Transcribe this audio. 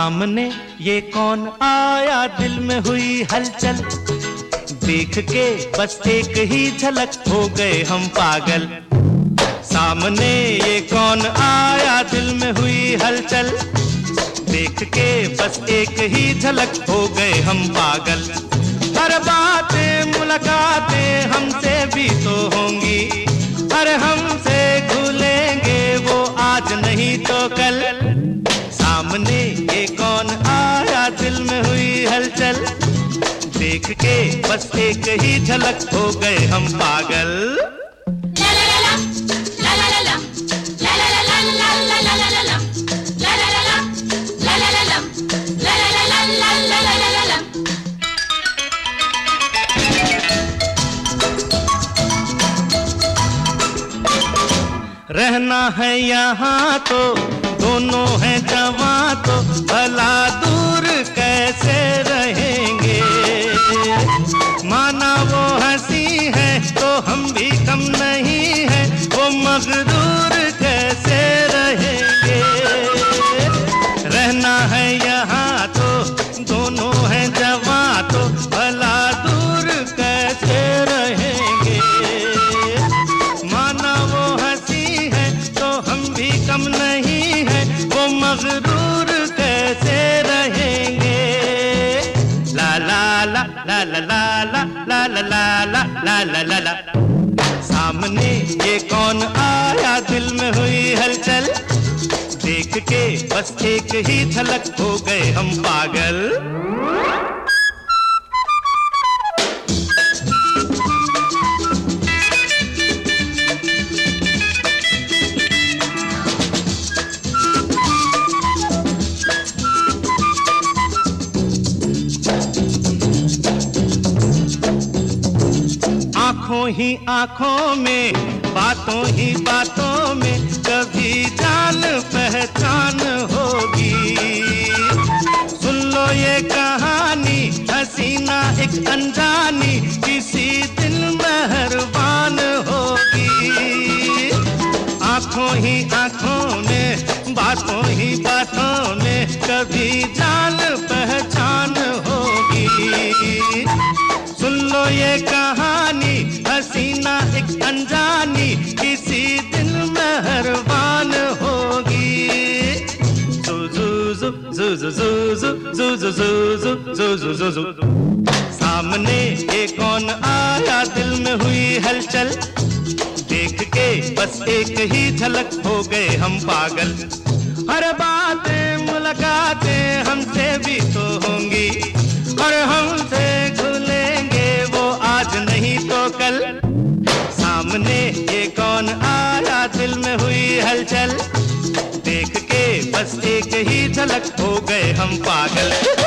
सामने ये कौन आया? दिल में हुई हलचल। देख के बस एक ही झलक हो गए हम पागल। सामने ये कौन आया? दिल में हुई हलचल। देख के बस एक ही झलक हो गए हम पागल। हर बातें, मुलाकातें हमसे भी तो होंगी। हर हमसे भूलेंगे वो आज नहीं तो कल। सामने ये देख के बस एक ही झलक हो गए हम पागल। रहना है यहाँ तो दोनों हैं जवा तो भला दूर कैसे रहेंगे माना वो हँसी है तो हम भी कम नहीं है। वो मगरूर कैसे रहेंगे? रहना है यहाँ तो दोनों हैं जवा तो भला दूर कैसे रहेंगे? माना वो हँसी है तो हम भी कम नहीं मगरूर कैसे ला ला ला ला ला। सामने ये कौन आया? दिल में हुई हलचल। देख के बस एक ही झलक हो गए हम पागल। ही आँखों में, बातों ही बातों में कभी जान पहचान होगी। सुन लो ये कहानी, हसीना एक अनजानी, किसी दिन मेहरबान होगी। आँखों ही आँखों में, बातों ही बातों में कभी जान सामने एक कौन आया दिल में हुई हलचल? देख के बस एक ही झलक हो गए हम पागल। हर बातें, मुलाकातें हमसे भी तो होंगी। ही गए हम पागल।